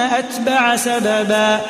أتبع سببا.